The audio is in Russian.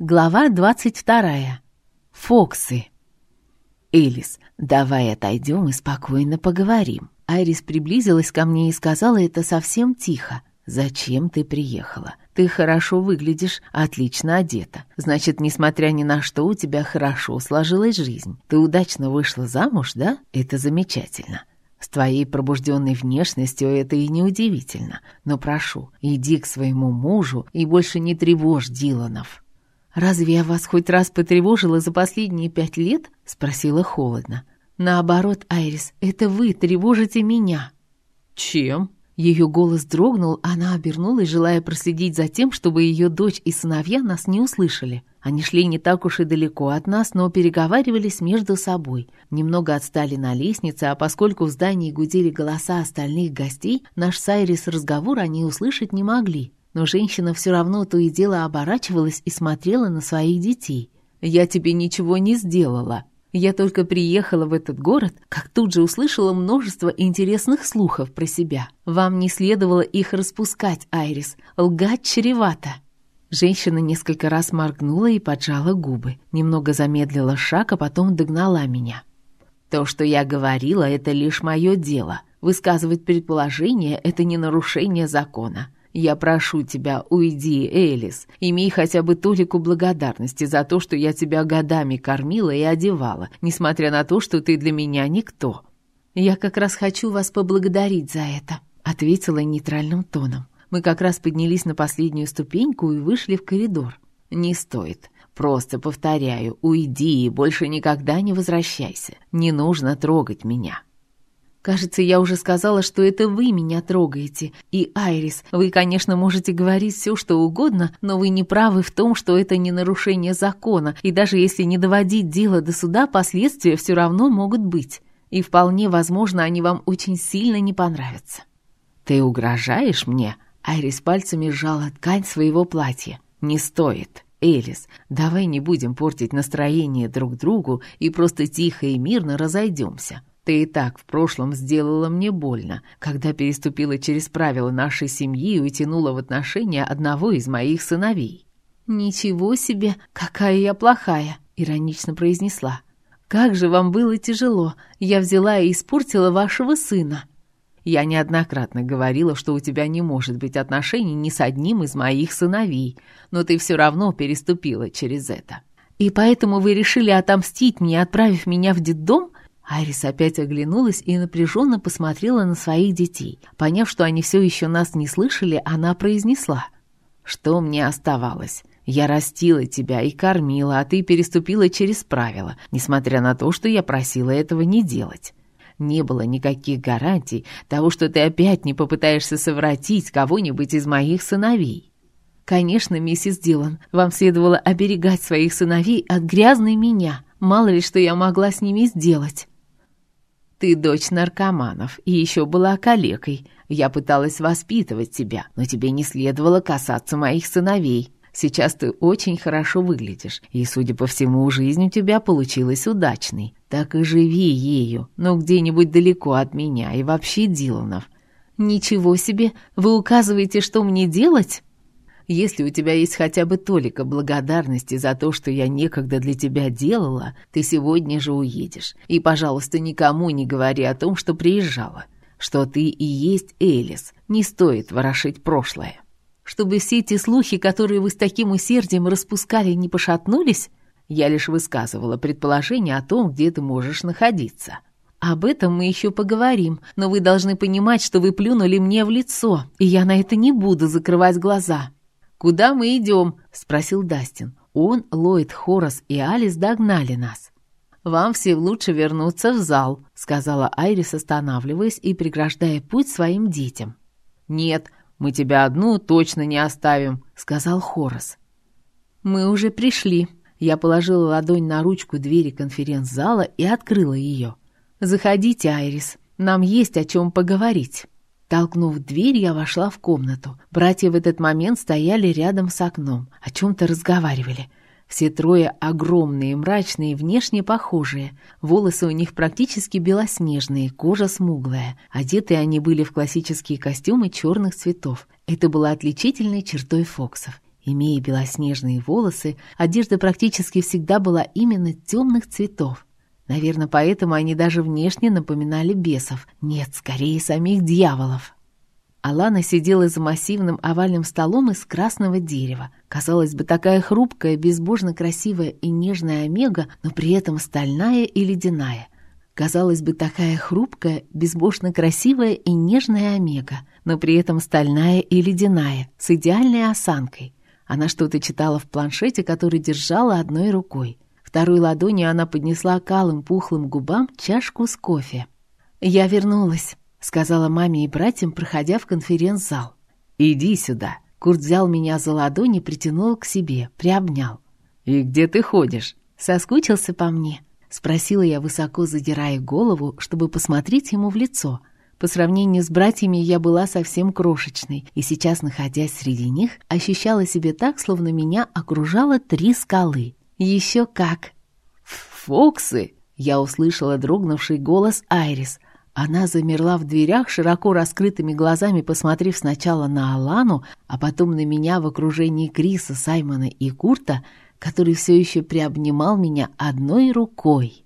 Глава двадцать вторая. Фоксы. «Элис, давай отойдем и спокойно поговорим». Айрис приблизилась ко мне и сказала это совсем тихо. «Зачем ты приехала? Ты хорошо выглядишь, отлично одета. Значит, несмотря ни на что, у тебя хорошо сложилась жизнь. Ты удачно вышла замуж, да? Это замечательно. С твоей пробужденной внешностью это и неудивительно. Но прошу, иди к своему мужу и больше не тревожь Диланов». «Разве я вас хоть раз потревожила за последние пять лет?» — спросила холодно. «Наоборот, Айрис, это вы тревожите меня». «Чем?» Ее голос дрогнул, она обернулась, желая проследить за тем, чтобы ее дочь и сыновья нас не услышали. Они шли не так уж и далеко от нас, но переговаривались между собой. Немного отстали на лестнице, а поскольку в здании гудели голоса остальных гостей, наш с Айрис разговор они услышать не могли но женщина все равно то и дело оборачивалась и смотрела на своих детей. «Я тебе ничего не сделала. Я только приехала в этот город, как тут же услышала множество интересных слухов про себя. Вам не следовало их распускать, Айрис. Лгать чревато». Женщина несколько раз моргнула и поджала губы, немного замедлила шаг, а потом догнала меня. «То, что я говорила, это лишь мое дело. Высказывать предположение — это не нарушение закона. Я прошу тебя, уйди, Элис. Имей хотя бы толику благодарности за то, что я тебя годами кормила и одевала, несмотря на то, что ты для меня никто. Я как раз хочу вас поблагодарить за это, ответила нейтральным тоном. Мы как раз поднялись на последнюю ступеньку и вышли в коридор. Не стоит. Просто повторяю, уйди и больше никогда не возвращайся. Не нужно трогать меня. Кажется, я уже сказала, что это вы меня трогаете. И, Айрис, вы, конечно, можете говорить все, что угодно, но вы не правы в том, что это не нарушение закона, и даже если не доводить дело до суда, последствия все равно могут быть. И вполне возможно, они вам очень сильно не понравятся. «Ты угрожаешь мне?» Айрис пальцами сжала ткань своего платья. «Не стоит. Элис, давай не будем портить настроение друг другу и просто тихо и мирно разойдемся. Ты и так в прошлом сделала мне больно, когда переступила через правила нашей семьи и утянула в отношения одного из моих сыновей». «Ничего себе, какая я плохая!» — иронично произнесла. «Как же вам было тяжело! Я взяла и испортила вашего сына!» «Я неоднократно говорила, что у тебя не может быть отношений ни с одним из моих сыновей, но ты все равно переступила через это. И поэтому вы решили отомстить мне, отправив меня в детдом?» Айрис опять оглянулась и напряженно посмотрела на своих детей. Поняв, что они все еще нас не слышали, она произнесла. «Что мне оставалось? Я растила тебя и кормила, а ты переступила через правила, несмотря на то, что я просила этого не делать. Не было никаких гарантий того, что ты опять не попытаешься совратить кого-нибудь из моих сыновей». «Конечно, миссис Дилан, вам следовало оберегать своих сыновей от грязной меня. Мало ли, что я могла с ними сделать». Ты дочь наркоманов и еще была калекой. Я пыталась воспитывать тебя, но тебе не следовало касаться моих сыновей. Сейчас ты очень хорошо выглядишь, и, судя по всему, жизнь у тебя получилась удачной. Так и живи ею, но где-нибудь далеко от меня и вообще Диланов. Ничего себе, вы указываете, что мне делать? Если у тебя есть хотя бы толика благодарности за то, что я некогда для тебя делала, ты сегодня же уедешь. И, пожалуйста, никому не говори о том, что приезжала. Что ты и есть Элис. Не стоит ворошить прошлое. Чтобы все эти слухи, которые вы с таким усердием распускали, не пошатнулись, я лишь высказывала предположение о том, где ты можешь находиться. Об этом мы еще поговорим, но вы должны понимать, что вы плюнули мне в лицо, и я на это не буду закрывать глаза. «Куда мы идем?» — спросил Дастин. Он, Ллойд, Хорас и Алис догнали нас. «Вам всем лучше вернуться в зал», — сказала Айрис, останавливаясь и преграждая путь своим детям. «Нет, мы тебя одну точно не оставим», — сказал Хорас. «Мы уже пришли». Я положила ладонь на ручку двери конференц-зала и открыла ее. «Заходите, Айрис, нам есть о чем поговорить». Толкнув дверь, я вошла в комнату. Братья в этот момент стояли рядом с окном, о чем-то разговаривали. Все трое огромные, мрачные, внешне похожие. Волосы у них практически белоснежные, кожа смуглая. Одеты они были в классические костюмы черных цветов. Это было отличительной чертой Фоксов. Имея белоснежные волосы, одежда практически всегда была именно темных цветов. Наверное, поэтому они даже внешне напоминали бесов. Нет, скорее самих дьяволов. Алана сидела за массивным овальным столом из красного дерева. Казалось бы, такая хрупкая, безбожно красивая и нежная омега, но при этом стальная и ледяная. Казалось бы, такая хрупкая, безбожно красивая и нежная омега, но при этом стальная и ледяная, с идеальной осанкой. Она что-то читала в планшете, который держала одной рукой. Второй ладонью она поднесла к алым пухлым губам чашку с кофе. «Я вернулась», — сказала маме и братьям, проходя в конференц-зал. «Иди сюда». Курт взял меня за ладонь и притянул к себе, приобнял. «И где ты ходишь?» «Соскучился по мне?» — спросила я, высоко задирая голову, чтобы посмотреть ему в лицо. По сравнению с братьями я была совсем крошечной, и сейчас, находясь среди них, ощущала себя так, словно меня окружало три скалы. Еще как! «Фоксы!» — я услышала дрогнувший голос Айрис — она замерла в дверях, широко раскрытыми глазами посмотрев сначала на Алану, а потом на меня в окружении Криса, Саймона и Курта, который все еще приобнимал меня одной рукой.